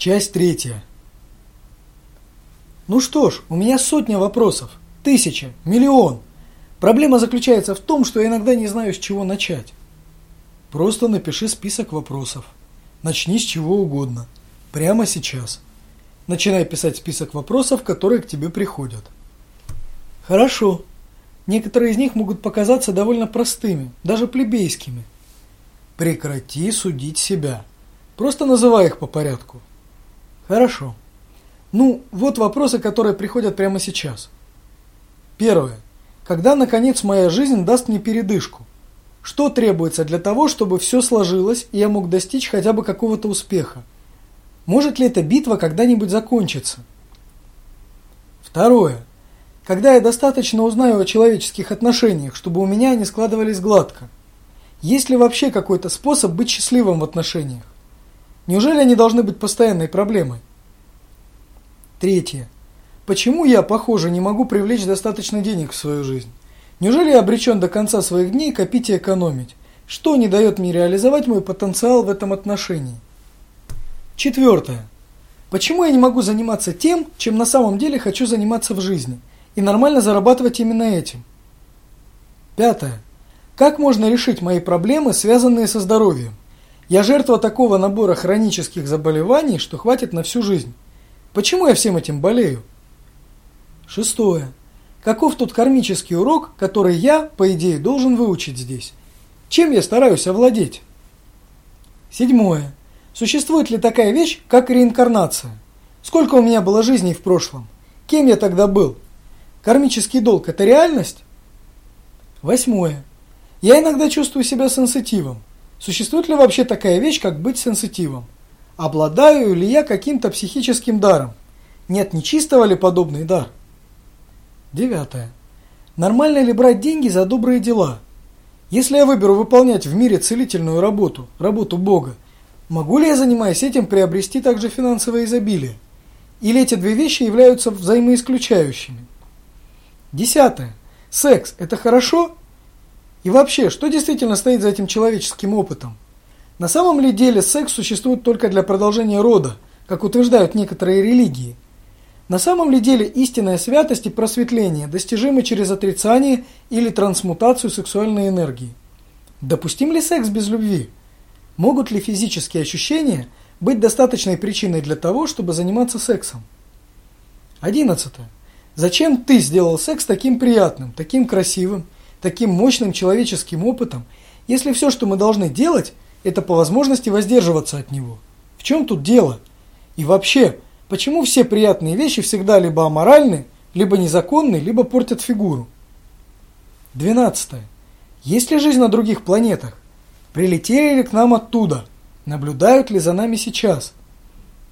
Часть третья. Ну что ж, у меня сотня вопросов. Тысяча, миллион. Проблема заключается в том, что я иногда не знаю, с чего начать. Просто напиши список вопросов. Начни с чего угодно. Прямо сейчас. Начинай писать список вопросов, которые к тебе приходят. Хорошо. Некоторые из них могут показаться довольно простыми, даже плебейскими. Прекрати судить себя. Просто называй их по порядку. Хорошо. Ну, вот вопросы, которые приходят прямо сейчас. Первое. Когда, наконец, моя жизнь даст мне передышку? Что требуется для того, чтобы все сложилось, и я мог достичь хотя бы какого-то успеха? Может ли эта битва когда-нибудь закончиться? Второе. Когда я достаточно узнаю о человеческих отношениях, чтобы у меня они складывались гладко? Есть ли вообще какой-то способ быть счастливым в отношениях? Неужели они должны быть постоянной проблемой? Третье. Почему я, похоже, не могу привлечь достаточно денег в свою жизнь? Неужели я обречен до конца своих дней копить и экономить? Что не дает мне реализовать мой потенциал в этом отношении? Четвертое. Почему я не могу заниматься тем, чем на самом деле хочу заниматься в жизни, и нормально зарабатывать именно этим? Пятое. Как можно решить мои проблемы, связанные со здоровьем? Я жертва такого набора хронических заболеваний, что хватит на всю жизнь. Почему я всем этим болею? Шестое. Каков тот кармический урок, который я, по идее, должен выучить здесь? Чем я стараюсь овладеть? Седьмое. Существует ли такая вещь, как реинкарнация? Сколько у меня было жизней в прошлом? Кем я тогда был? Кармический долг – это реальность? Восьмое. Я иногда чувствую себя сенситивом. Существует ли вообще такая вещь, как быть сенситивом? Обладаю ли я каким-то психическим даром? Нет нечистого ли подобный дар? Девятое. Нормально ли брать деньги за добрые дела? Если я выберу выполнять в мире целительную работу, работу Бога, могу ли я, занимаясь этим, приобрести также финансовое изобилие? Или эти две вещи являются взаимоисключающими? Десятое. Секс – это хорошо? И вообще, что действительно стоит за этим человеческим опытом? На самом ли деле секс существует только для продолжения рода, как утверждают некоторые религии – на самом ли деле истинная святость и просветление достижимы через отрицание или трансмутацию сексуальной энергии? Допустим ли секс без любви? Могут ли физические ощущения быть достаточной причиной для того, чтобы заниматься сексом? Одиннадцатое. Зачем ты сделал секс таким приятным, таким красивым, таким мощным человеческим опытом, если все, что мы должны делать, это по возможности воздерживаться от него? В чем тут дело? И вообще, Почему все приятные вещи всегда либо аморальны, либо незаконны, либо портят фигуру? 12. Есть ли жизнь на других планетах? Прилетели ли к нам оттуда? Наблюдают ли за нами сейчас?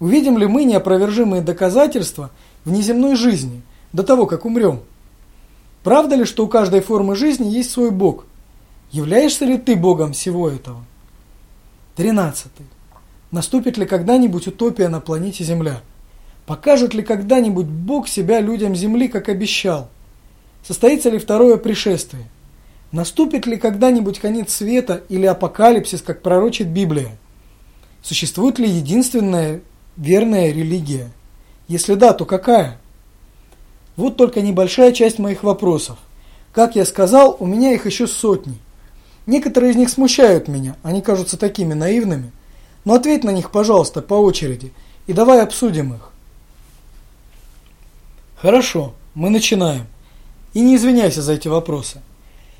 Увидим ли мы неопровержимые доказательства внеземной жизни до того, как умрем? Правда ли, что у каждой формы жизни есть свой Бог? Являешься ли ты Богом всего этого? 13. Наступит ли когда-нибудь утопия на планете Земля? Покажет ли когда-нибудь Бог себя людям земли, как обещал? Состоится ли второе пришествие? Наступит ли когда-нибудь конец света или апокалипсис, как пророчит Библия? Существует ли единственная верная религия? Если да, то какая? Вот только небольшая часть моих вопросов. Как я сказал, у меня их еще сотни. Некоторые из них смущают меня, они кажутся такими наивными. Но ответь на них, пожалуйста, по очереди, и давай обсудим их. Хорошо, мы начинаем. И не извиняйся за эти вопросы.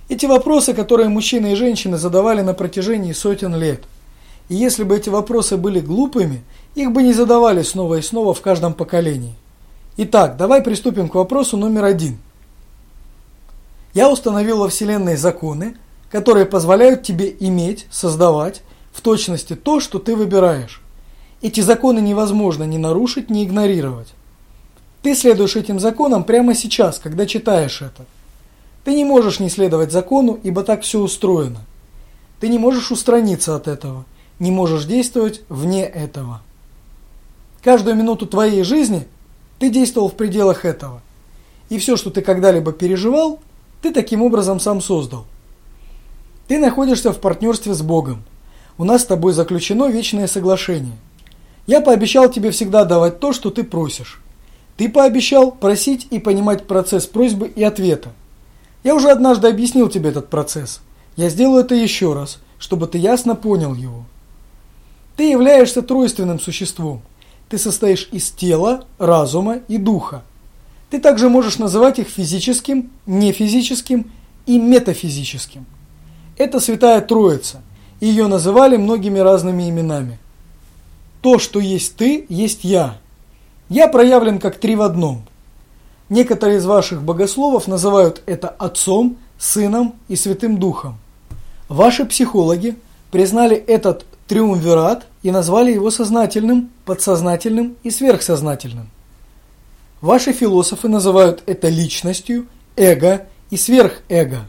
Эти вопросы, которые мужчины и женщины задавали на протяжении сотен лет. И если бы эти вопросы были глупыми, их бы не задавали снова и снова в каждом поколении. Итак, давай приступим к вопросу номер один. Я установил во Вселенной законы, которые позволяют тебе иметь, создавать в точности то, что ты выбираешь. Эти законы невозможно ни нарушить, ни игнорировать. Ты следуешь этим законам прямо сейчас, когда читаешь это. Ты не можешь не следовать закону, ибо так все устроено. Ты не можешь устраниться от этого, не можешь действовать вне этого. Каждую минуту твоей жизни ты действовал в пределах этого. И все, что ты когда-либо переживал, ты таким образом сам создал. Ты находишься в партнерстве с Богом. У нас с тобой заключено вечное соглашение. Я пообещал тебе всегда давать то, что ты просишь. Ты пообещал просить и понимать процесс просьбы и ответа. Я уже однажды объяснил тебе этот процесс. Я сделаю это еще раз, чтобы ты ясно понял его. Ты являешься тройственным существом. Ты состоишь из тела, разума и духа. Ты также можешь называть их физическим, нефизическим и метафизическим. Это Святая Троица. Ее называли многими разными именами. То, что есть ты, есть я. Я проявлен как три в одном. Некоторые из ваших богословов называют это Отцом, Сыном и Святым Духом. Ваши психологи признали этот триумвират и назвали его сознательным, подсознательным и сверхсознательным. Ваши философы называют это личностью, эго и сверхэго.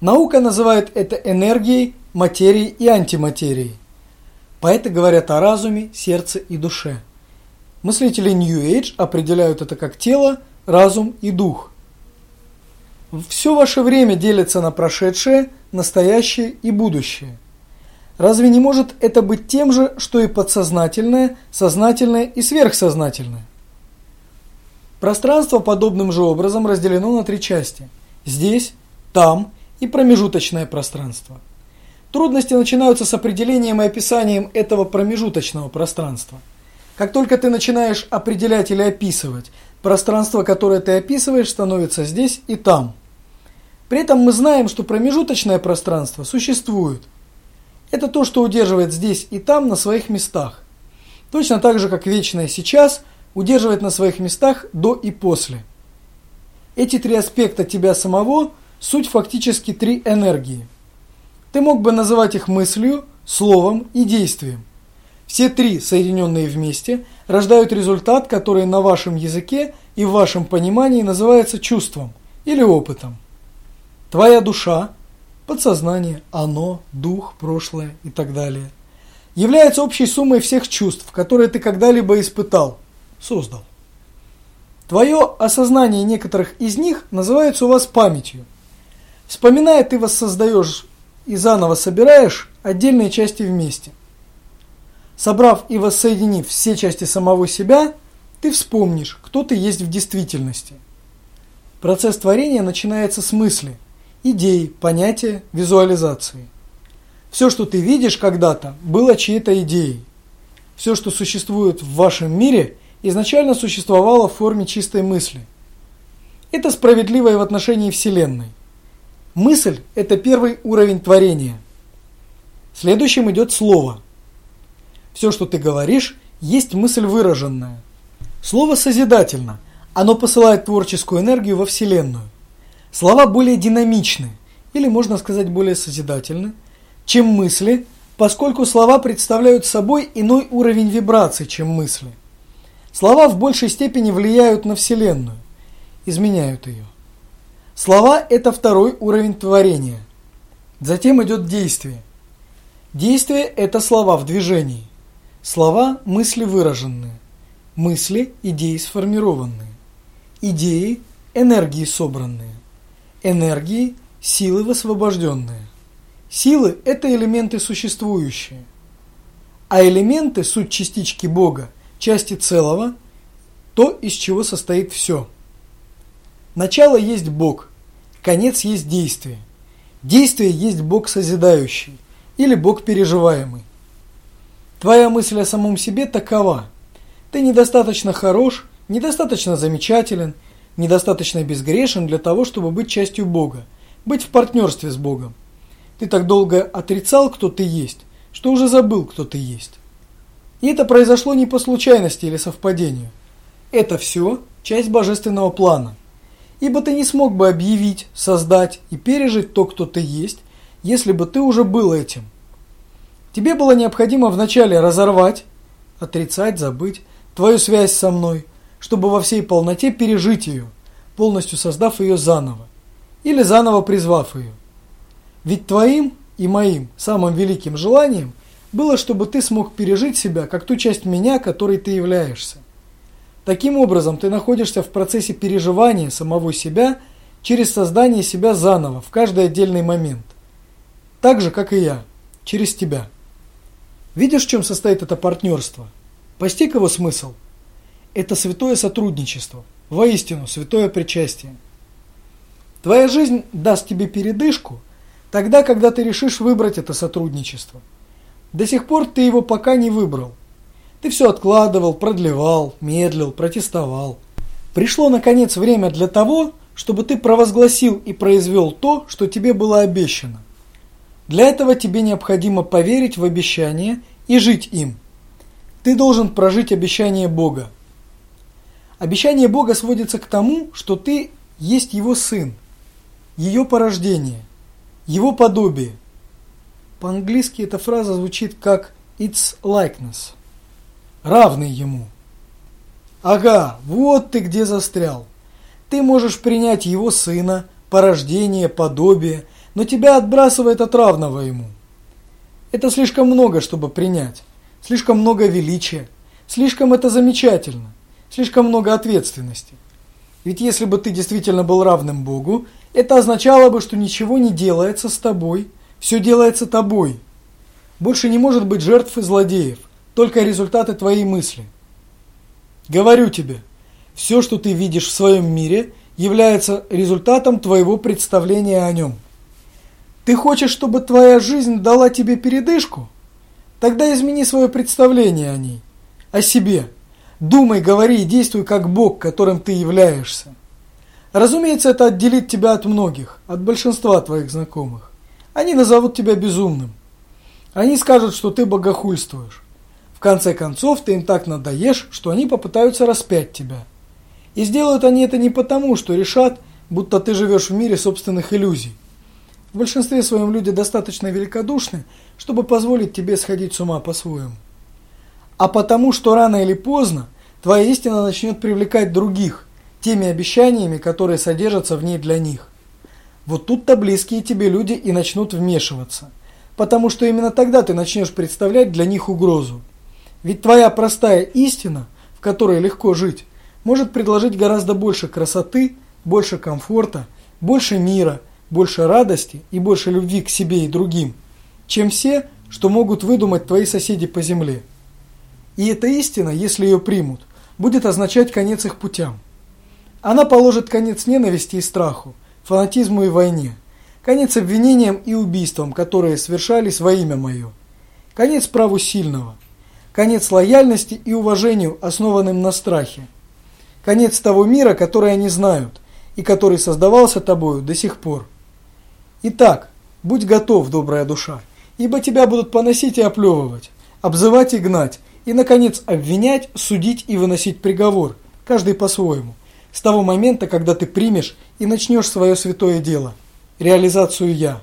Наука называет это энергией, материей и антиматерией. Поэты говорят о разуме, сердце и душе. Мыслители New Age определяют это как тело, разум и дух. Все ваше время делится на прошедшее, настоящее и будущее. Разве не может это быть тем же, что и подсознательное, сознательное и сверхсознательное? Пространство подобным же образом разделено на три части. Здесь, там и промежуточное пространство. Трудности начинаются с определением и описанием этого промежуточного пространства. Как только ты начинаешь определять или описывать, пространство, которое ты описываешь, становится здесь и там. При этом мы знаем, что промежуточное пространство существует – это то, что удерживает здесь и там на своих местах. Точно так же, как вечное сейчас удерживает на своих местах до и после. Эти три аспекта тебя самого – суть фактически три энергии. Ты мог бы называть их мыслью, словом и действием. Все три, соединенные вместе, рождают результат, который на вашем языке и в вашем понимании называется чувством или опытом. Твоя душа – подсознание, оно, дух, прошлое и так далее, является общей суммой всех чувств, которые ты когда-либо испытал, создал. Твое осознание некоторых из них называется у вас памятью. Вспоминая, ты воссоздаешь и заново собираешь отдельные части вместе. Собрав и воссоединив все части самого себя, ты вспомнишь, кто ты есть в действительности. Процесс творения начинается с мысли – идей, понятия, визуализации. Все, что ты видишь когда-то, было чьей-то идеей. Все, что существует в вашем мире, изначально существовало в форме чистой мысли. Это справедливо и в отношении Вселенной. Мысль – это первый уровень творения. Следующим идет слово. Все, что ты говоришь, есть мысль выраженная. Слово созидательно. Оно посылает творческую энергию во Вселенную. Слова более динамичны, или можно сказать более созидательны, чем мысли, поскольку слова представляют собой иной уровень вибраций, чем мысли. Слова в большей степени влияют на Вселенную, изменяют ее. Слова – это второй уровень творения. Затем идет действие. Действие – это слова в движении. Слова – мысли выраженные. Мысли – идеи сформированные. Идеи – энергии собранные энергии, силы высвобожденные. Силы – это элементы существующие. А элементы – суть частички Бога, части целого, то, из чего состоит все. Начало есть Бог, конец есть действие. Действие есть Бог созидающий или Бог переживаемый. Твоя мысль о самом себе такова. Ты недостаточно хорош, недостаточно замечателен – недостаточно безгрешен для того, чтобы быть частью Бога, быть в партнерстве с Богом. Ты так долго отрицал, кто ты есть, что уже забыл, кто ты есть. И это произошло не по случайности или совпадению. Это все часть божественного плана. Ибо ты не смог бы объявить, создать и пережить то, кто ты есть, если бы ты уже был этим. Тебе было необходимо вначале разорвать, отрицать, забыть твою связь со мной – чтобы во всей полноте пережить ее, полностью создав ее заново, или заново призвав ее. Ведь твоим и моим самым великим желанием было, чтобы ты смог пережить себя как ту часть меня, которой ты являешься. Таким образом, ты находишься в процессе переживания самого себя через создание себя заново в каждый отдельный момент. Так же, как и я, через тебя. Видишь, в чем состоит это партнерство? Постиг его смысл? Это святое сотрудничество, воистину святое причастие. Твоя жизнь даст тебе передышку тогда, когда ты решишь выбрать это сотрудничество. До сих пор ты его пока не выбрал. Ты все откладывал, продлевал, медлил, протестовал. Пришло, наконец, время для того, чтобы ты провозгласил и произвел то, что тебе было обещано. Для этого тебе необходимо поверить в обещание и жить им. Ты должен прожить обещание Бога. Обещание Бога сводится к тому, что ты есть Его Сын, ее порождение, Его подобие. По-английски эта фраза звучит как «its likeness» – равный Ему. Ага, вот ты где застрял. Ты можешь принять Его Сына, порождение, подобие – но тебя отбрасывает от равного ему. Это слишком много, чтобы принять, слишком много величия, слишком это замечательно, слишком много ответственности. Ведь если бы ты действительно был равным Богу, это означало бы, что ничего не делается с тобой, все делается тобой. Больше не может быть жертв и злодеев, только результаты твоей мысли. Говорю тебе, все, что ты видишь в своем мире, является результатом твоего представления о нем. Ты хочешь, чтобы твоя жизнь дала тебе передышку? Тогда измени свое представление о ней, о себе. Думай, говори и действуй как Бог, которым ты являешься. Разумеется, это отделит тебя от многих, от большинства твоих знакомых. Они назовут тебя безумным. Они скажут, что ты богохульствуешь. В конце концов, ты им так надоешь, что они попытаются распять тебя. И сделают они это не потому, что решат, будто ты живешь в мире собственных иллюзий. В большинстве своем люди достаточно великодушны, чтобы позволить тебе сходить с ума по-своему. А потому, что рано или поздно твоя истина начнет привлекать других теми обещаниями, которые содержатся в ней для них. Вот тут-то близкие тебе люди и начнут вмешиваться, потому что именно тогда ты начнешь представлять для них угрозу. Ведь твоя простая истина, в которой легко жить, может предложить гораздо больше красоты, больше комфорта, больше мира – больше радости и больше любви к себе и другим, чем все, что могут выдумать твои соседи по земле. И эта истина, если ее примут, будет означать конец их путям. Она положит конец ненависти и страху, фанатизму и войне, конец обвинениям и убийствам, которые совершались во имя мое, конец праву сильного, конец лояльности и уважению, основанным на страхе, конец того мира, который они знают и который создавался тобою до сих пор. Итак, будь готов, добрая душа, ибо тебя будут поносить и оплевывать, обзывать и гнать, и, наконец, обвинять, судить и выносить приговор, каждый по-своему, с того момента, когда ты примешь и начнешь свое святое дело, реализацию «я».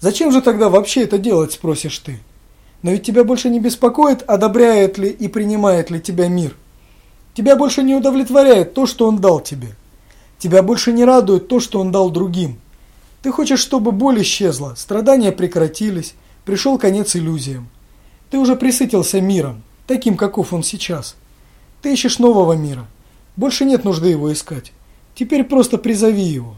Зачем же тогда вообще это делать, спросишь ты? Но ведь тебя больше не беспокоит, одобряет ли и принимает ли тебя мир. Тебя больше не удовлетворяет то, что он дал тебе. Тебя больше не радует то, что он дал другим. Ты хочешь, чтобы боль исчезла, страдания прекратились, пришел конец иллюзиям. Ты уже присытился миром, таким, каков он сейчас. Ты ищешь нового мира. Больше нет нужды его искать. Теперь просто призови его.